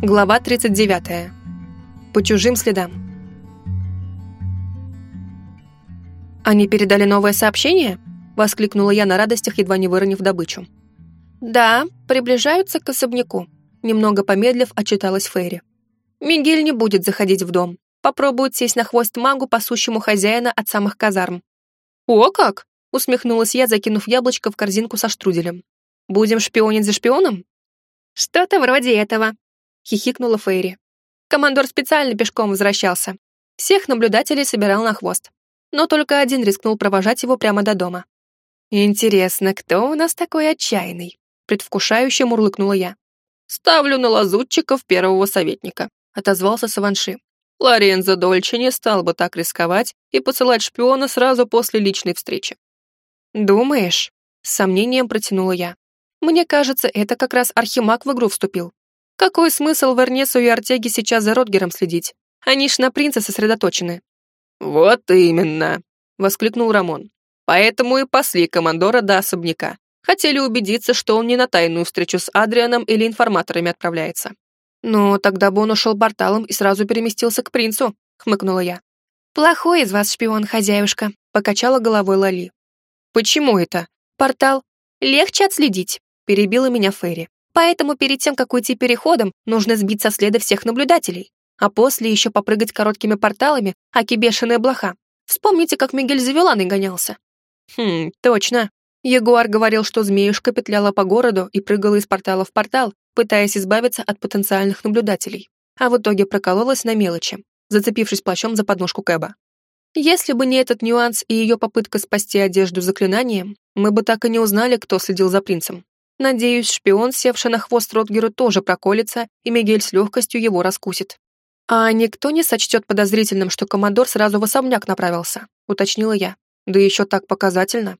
Глава 39. По чужим следам. «Они передали новое сообщение?» — воскликнула я на радостях, едва не выронив добычу. «Да, приближаются к особняку», — немного помедлив отчиталась Фейри. «Мигель не будет заходить в дом. Попробует сесть на хвост магу, пасущему хозяина от самых казарм». «О как!» — усмехнулась я, закинув яблочко в корзинку со штруделем. «Будем шпионить за шпионом?» «Что-то вроде этого», хихикнула Фейри. Командор специально пешком возвращался. Всех наблюдателей собирал на хвост. Но только один рискнул провожать его прямо до дома. «Интересно, кто у нас такой отчаянный?» предвкушающе мурлыкнула я. «Ставлю на лазутчиков первого советника», отозвался Саванши. Лорензо Дольче не стал бы так рисковать и посылать шпиона сразу после личной встречи. «Думаешь?» — с сомнением протянула я. «Мне кажется, это как раз Архимаг в игру вступил. Какой смысл Вернесу и Артеге сейчас за Ротгером следить? Они ж на принца сосредоточены. «Вот именно!» — воскликнул Рамон. «Поэтому и пасли командора до особняка. Хотели убедиться, что он не на тайную встречу с Адрианом или информаторами отправляется». «Ну, тогда бы он ушел порталом и сразу переместился к принцу», — хмыкнула я. «Плохой из вас шпион, хозяюшка», — покачала головой Лали. «Почему это? Портал легче отследить», — перебила меня Ферри. Поэтому перед тем, как уйти переходом, нужно сбить со следа всех наблюдателей, а после еще попрыгать короткими порталами, аки бешеная блоха. Вспомните, как Мигель за Виланой гонялся. Хм, точно. Ягуар говорил, что змеюшка петляла по городу и прыгала из портала в портал, пытаясь избавиться от потенциальных наблюдателей. А в итоге прокололась на мелочи, зацепившись плащом за подножку Кэба. Если бы не этот нюанс и ее попытка спасти одежду заклинанием, мы бы так и не узнали, кто следил за принцем. Надеюсь, шпион, севший на хвост Ротгеру, тоже проколется, и Мигель с легкостью его раскусит. «А никто не сочтет подозрительным, что командор сразу в особняк направился», — уточнила я. «Да еще так показательно».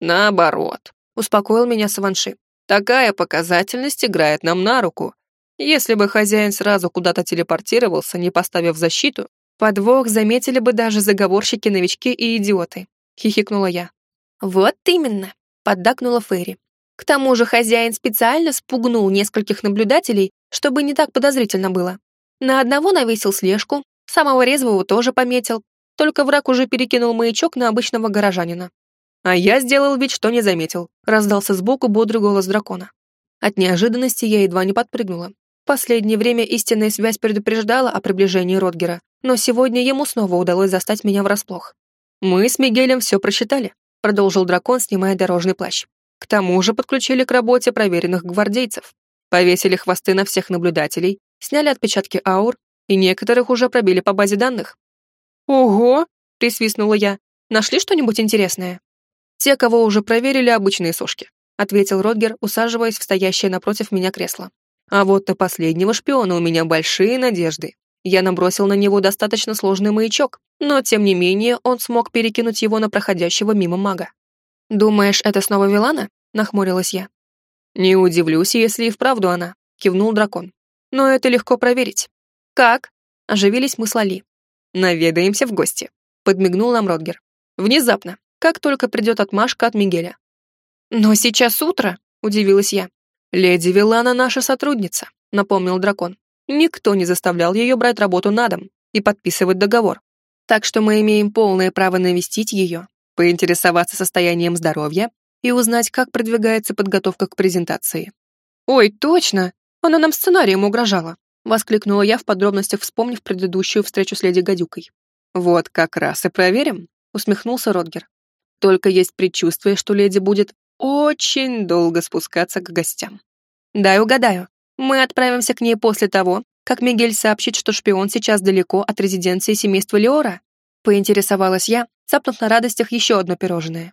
«Наоборот», — успокоил меня Саванши. «Такая показательность играет нам на руку. Если бы хозяин сразу куда-то телепортировался, не поставив защиту, подвох заметили бы даже заговорщики-новички и идиоты», — хихикнула я. «Вот именно», — поддакнула Ферри. К тому же хозяин специально спугнул нескольких наблюдателей, чтобы не так подозрительно было. На одного навесил слежку, самого резвого тоже пометил, только враг уже перекинул маячок на обычного горожанина. А я сделал вид, что не заметил, раздался сбоку бодрый голос дракона. От неожиданности я едва не подпрыгнула. Последнее время истинная связь предупреждала о приближении Ротгера, но сегодня ему снова удалось застать меня врасплох. «Мы с Мигелем все просчитали», — продолжил дракон, снимая дорожный плащ. К тому же подключили к работе проверенных гвардейцев. Повесили хвосты на всех наблюдателей, сняли отпечатки аур, и некоторых уже пробили по базе данных. «Ого!» — присвистнула я. «Нашли что-нибудь интересное?» «Те, кого уже проверили, обычные сошки», — ответил Родгер, усаживаясь в стоящее напротив меня кресло. «А вот на последнего шпиона у меня большие надежды. Я набросил на него достаточно сложный маячок, но, тем не менее, он смог перекинуть его на проходящего мимо мага. «Думаешь, это снова Вилана?» — нахмурилась я. «Не удивлюсь, если и вправду она», — кивнул дракон. «Но это легко проверить». «Как?» — оживились мы с Лали. «Наведаемся в гости», — подмигнул нам Родгер. «Внезапно, как только придет отмашка от Мигеля». «Но сейчас утро», — удивилась я. «Леди Вилана наша сотрудница», — напомнил дракон. «Никто не заставлял ее брать работу на дом и подписывать договор. Так что мы имеем полное право навестить ее поинтересоваться состоянием здоровья и узнать, как продвигается подготовка к презентации. «Ой, точно! Она нам сценарием угрожала!» — воскликнула я в подробностях, вспомнив предыдущую встречу с леди Гадюкой. «Вот как раз и проверим», — усмехнулся Родгер. «Только есть предчувствие, что леди будет очень долго спускаться к гостям. Дай угадаю, мы отправимся к ней после того, как Мигель сообщит, что шпион сейчас далеко от резиденции семейства Леора?» Поинтересовалась я, цапнув на радостях еще одно пирожное.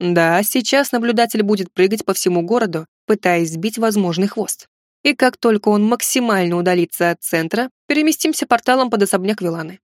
Да, сейчас наблюдатель будет прыгать по всему городу, пытаясь сбить возможный хвост. И как только он максимально удалится от центра, переместимся порталом под особняк Виланы.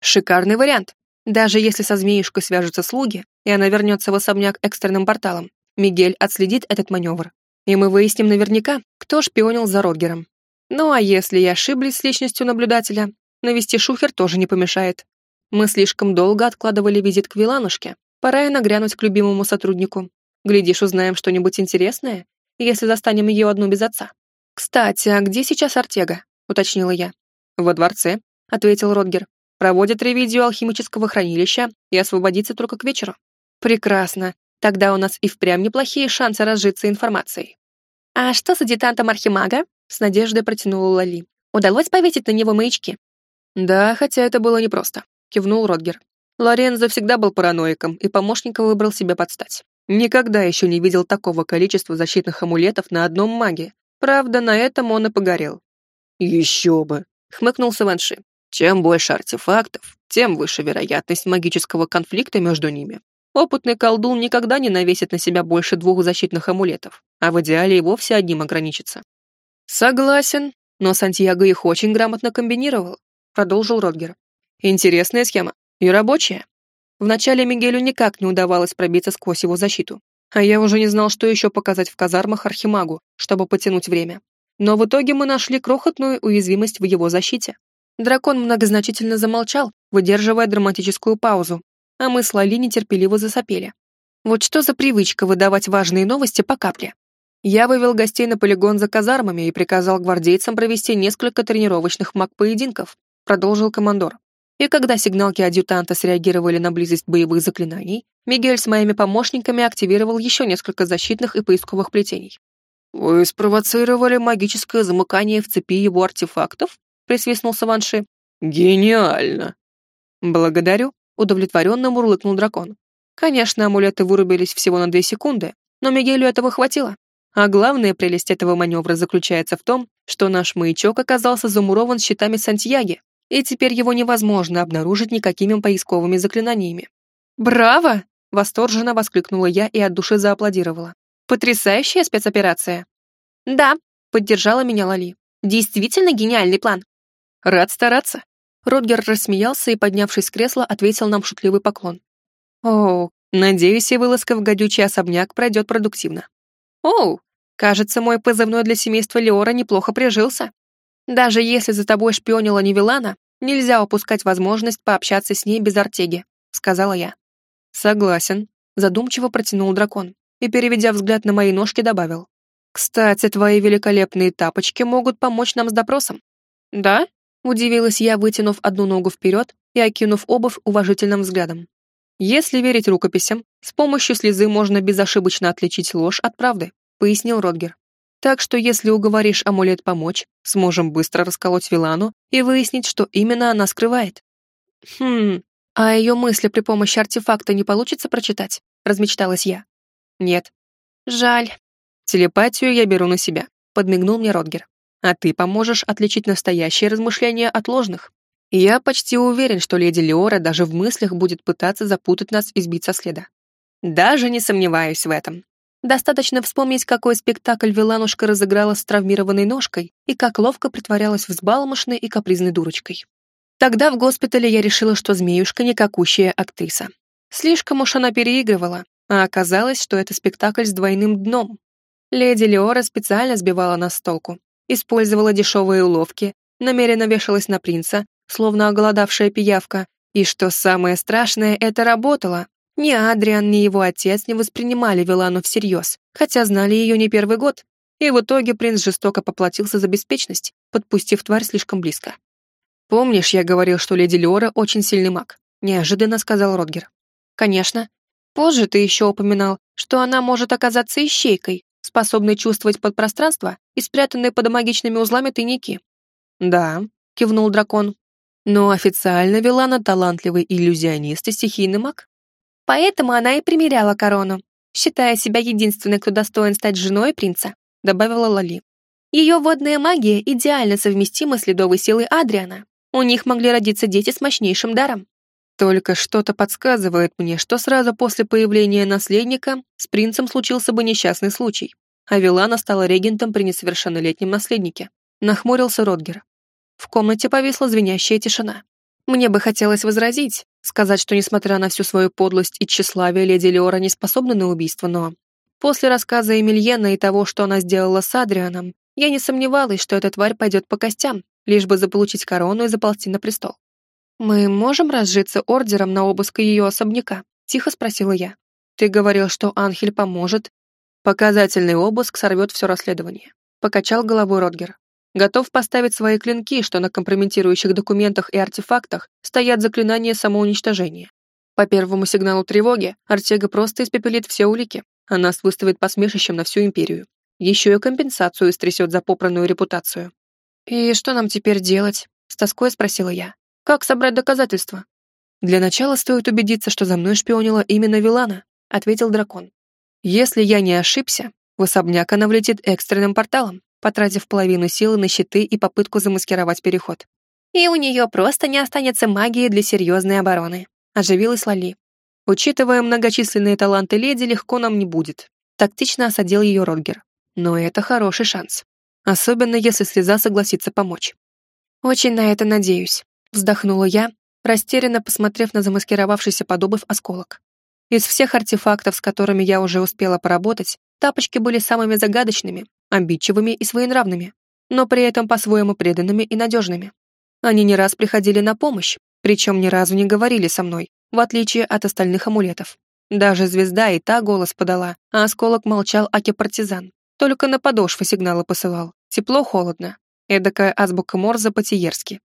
Шикарный вариант. Даже если со змеюшкой свяжутся слуги, и она вернется в особняк экстренным порталом, Мигель отследит этот маневр. И мы выясним наверняка, кто шпионил за Родгером. Ну а если я ошиблись с личностью наблюдателя, навести шухер тоже не помешает. Мы слишком долго откладывали визит к Виланушке. Пора и нагрянуть к любимому сотруднику. Глядишь, узнаем что-нибудь интересное, если застанем ее одну без отца. Кстати, а где сейчас Артега? уточнила я. «Во дворце», — ответил Родгер. «Проводят ревизию алхимического хранилища и освободится только к вечеру». «Прекрасно. Тогда у нас и впрямь неплохие шансы разжиться информацией». «А что с адъютантом Архимага?» — с надеждой протянула Лали. «Удалось повесить на него маячки?» «Да, хотя это было непросто», — кивнул Родгер. Лорензо всегда был параноиком и помощника выбрал себе подстать. Никогда еще не видел такого количества защитных амулетов на одном маге. Правда, на этом он и погорел. «Еще бы!» — хмыкнул Саванши. «Чем больше артефактов, тем выше вероятность магического конфликта между ними. Опытный колдун никогда не навесит на себя больше двух защитных амулетов, а в идеале и вовсе одним ограничится». «Согласен, но Сантьяго их очень грамотно комбинировал», — продолжил Родгер. «Интересная схема. И рабочая. Вначале Мигелю никак не удавалось пробиться сквозь его защиту, а я уже не знал, что еще показать в казармах Архимагу, чтобы потянуть время. Но в итоге мы нашли крохотную уязвимость в его защите. Дракон многозначительно замолчал, выдерживая драматическую паузу, а мы с Лали нетерпеливо засопели. Вот что за привычка выдавать важные новости по капле? Я вывел гостей на полигон за казармами и приказал гвардейцам провести несколько тренировочных маг-поединков, продолжил командор. И когда сигналки адъютанта среагировали на близость боевых заклинаний, Мигель с моими помощниками активировал еще несколько защитных и поисковых плетений. «Вы спровоцировали магическое замыкание в цепи его артефактов?» — присвистнул Саванши. «Гениально!» «Благодарю», — удовлетворенно мурлыкнул дракон. Конечно, амулеты вырубились всего на две секунды, но Мигелю этого хватило. А главная прелесть этого маневра заключается в том, что наш маячок оказался замурован щитами Сантьяги, и теперь его невозможно обнаружить никакими поисковыми заклинаниями. «Браво!» — восторженно воскликнула я и от души зааплодировала. «Потрясающая спецоперация!» «Да», — поддержала меня Лали. «Действительно гениальный план». «Рад стараться». Ротгер рассмеялся и, поднявшись с кресла, ответил нам шутливый поклон. «О, надеюсь, и вылазка в гадючий особняк пройдет продуктивно». «Оу, кажется, мой позывной для семейства Леора неплохо прижился. Даже если за тобой шпионила Невилана, нельзя упускать возможность пообщаться с ней без Артеги», — сказала я. «Согласен», — задумчиво протянул дракон и, переведя взгляд на мои ножки, добавил. «Кстати, твои великолепные тапочки могут помочь нам с допросом». «Да?» — удивилась я, вытянув одну ногу вперед и окинув обувь уважительным взглядом. «Если верить рукописям, с помощью слезы можно безошибочно отличить ложь от правды», — пояснил Родгер. Так что если уговоришь амулет помочь, сможем быстро расколоть Вилану и выяснить, что именно она скрывает. Хм, а ее мысли при помощи артефакта не получится прочитать? Размечталась я. Нет. Жаль. Телепатию я беру на себя, подмигнул мне Родгер. А ты поможешь отличить настоящие размышления от ложных. Я почти уверен, что леди Леора даже в мыслях будет пытаться запутать нас и сбить со следа. Даже не сомневаюсь в этом. Достаточно вспомнить, какой спектакль Виланушка разыграла с травмированной ножкой и как ловко притворялась взбалмошной и капризной дурочкой. Тогда в госпитале я решила, что змеюшка никакущая актриса. Слишком уж она переигрывала, а оказалось, что это спектакль с двойным дном. Леди Леора специально сбивала нас с толку, использовала дешевые уловки, намеренно вешалась на принца, словно оголодавшая пиявка, и, что самое страшное, это работало, ни Адриан, ни его отец не воспринимали Вилану всерьез, хотя знали ее не первый год, и в итоге принц жестоко поплатился за беспечность, подпустив тварь слишком близко. «Помнишь, я говорил, что леди Леора очень сильный маг?» — неожиданно сказал Родгер. «Конечно. Позже ты еще упоминал, что она может оказаться ищейкой, способной чувствовать подпространство и спрятанные под магичными узлами тайники». «Да», — кивнул дракон. «Но официально Вилана талантливый иллюзионист и стихийный маг. Поэтому она и примеряла корону, считая себя единственной, кто достоин стать женой принца, добавила Лали. Ее водная магия идеально совместима с ледовой силой Адриана. У них могли родиться дети с мощнейшим даром. Только что-то подсказывает мне, что сразу после появления наследника с принцем случился бы несчастный случай, а Вилана стала регентом при несовершеннолетнем наследнике. Нахмурился Родгер. В комнате повисла звенящая тишина. Мне бы хотелось возразить, сказать, что несмотря на всю свою подлость и тщеславие, леди Леора не способна на убийство, но... После рассказа Эмильена и того, что она сделала с Адрианом, я не сомневалась, что эта тварь пойдет по костям, лишь бы заполучить корону и заползти на престол. «Мы можем разжиться ордером на обыск ее особняка?» — тихо спросила я. «Ты говорил, что Анхель поможет. Показательный обыск сорвет все расследование», — покачал головой Родгер. Готов поставить свои клинки, что на компрометирующих документах и артефактах стоят заклинания самоуничтожения. По первому сигналу тревоги Артега просто испепелит все улики, а нас выставит посмешищем на всю империю. Еще и компенсацию стрясет за попранную репутацию. «И что нам теперь делать?» — с тоской спросила я. «Как собрать доказательства?» «Для начала стоит убедиться, что за мной шпионила именно Вилана», — ответил дракон. «Если я не ошибся, в особняк она влетит экстренным порталом, потратив половину силы на щиты и попытку замаскировать переход. И у нее просто не останется магии для серьезной обороны», — оживилась Лали. «Учитывая многочисленные таланты леди, легко нам не будет», — тактично осадил ее Родгер. «Но это хороший шанс. Особенно, если слеза согласится помочь». «Очень на это надеюсь», — вздохнула я, растерянно посмотрев на замаскировавшийся подобыв осколок. Из всех артефактов, с которыми я уже успела поработать, тапочки были самыми загадочными, обидчивыми и своенравными, но при этом по-своему преданными и надежными. Они не раз приходили на помощь, причем ни разу не говорили со мной, в отличие от остальных амулетов. Даже звезда и та голос подала, а осколок молчал аки-партизан. Только на подошвы сигналы посылал. Тепло-холодно. Эдакая азбука Морза по-тиерски.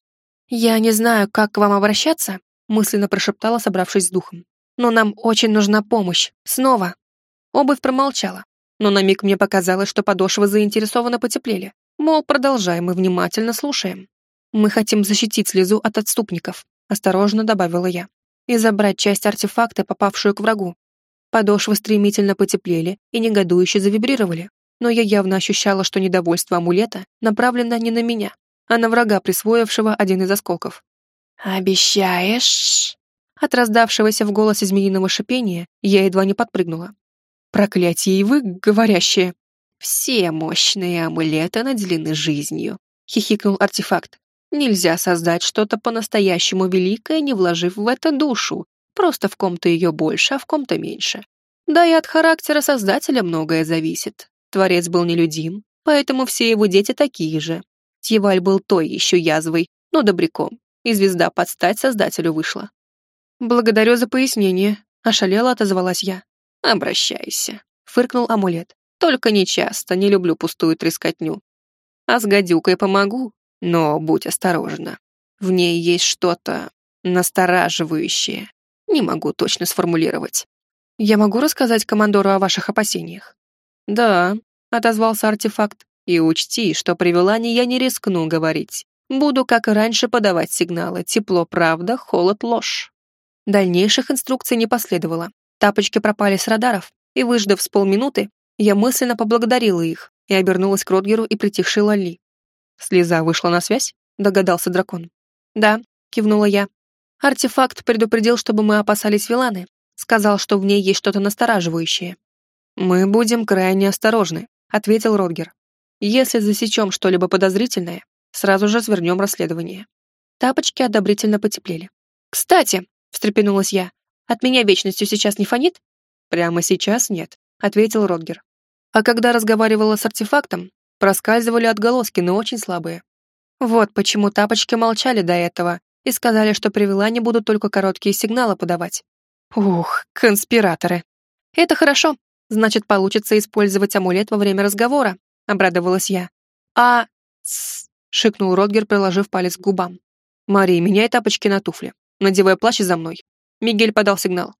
«Я не знаю, как к вам обращаться», мысленно прошептала, собравшись с духом. «Но нам очень нужна помощь. Снова». Обувь промолчала, но на миг мне показалось, что подошвы заинтересованно потеплели. Мол, продолжаем и внимательно слушаем. «Мы хотим защитить слезу от отступников», осторожно добавила я, и забрать часть артефакта, попавшую к врагу. Подошвы стремительно потеплели и негодующе завибрировали, но я явно ощущала, что недовольство амулета направлено не на меня, а на врага, присвоившего один из осколков. «Обещаешь?» От раздавшегося в голосе змеиного шипения я едва не подпрыгнула. «Проклятие и вы, говорящие!» «Все мощные амулеты наделены жизнью», — хихикнул артефакт. «Нельзя создать что-то по-настоящему великое, не вложив в это душу. Просто в ком-то ее больше, а в ком-то меньше. Да и от характера создателя многое зависит. Творец был нелюдим, поэтому все его дети такие же. Тьеваль был той еще язвой, но добряком, и звезда под стать создателю вышла. «Благодарю за пояснение», — ошалела отозвалась я. «Обращайся», — фыркнул амулет. «Только не часто, не люблю пустую трескотню. А с гадюкой помогу, но будь осторожна. В ней есть что-то настораживающее. Не могу точно сформулировать. Я могу рассказать командору о ваших опасениях? Да, отозвался артефакт. И учти, что при Вилане я не рискну говорить. Буду, как и раньше, подавать сигналы. Тепло – правда, холод – ложь. Дальнейших инструкций не последовало. Тапочки пропали с радаров, и, выждав с полминуты, я мысленно поблагодарила их и обернулась к Родгеру и притихшей Лали. «Слеза вышла на связь?» – догадался дракон. «Да», – кивнула я. Артефакт предупредил, чтобы мы опасались Виланы. Сказал, что в ней есть что-то настораживающее. «Мы будем крайне осторожны», — ответил Родгер. «Если засечем что-либо подозрительное, сразу же свернем расследование». Тапочки одобрительно потеплели. «Кстати», — встрепенулась я, — «от меня вечностью сейчас не фонит?» «Прямо сейчас нет», — ответил Родгер. А когда разговаривала с артефактом, проскальзывали отголоски, но очень слабые. Вот почему тапочки молчали до этого и сказали, что привела не будут только короткие сигналы подавать. Ух, конспираторы. Это хорошо, Значит, получится использовать амулет во время разговора, обрадовалась я. А... Тссс, шикнул Родгер, приложив палец к губам. Мария, меняй тапочки на туфли. Надевай плащ за мной. Мигель подал сигнал.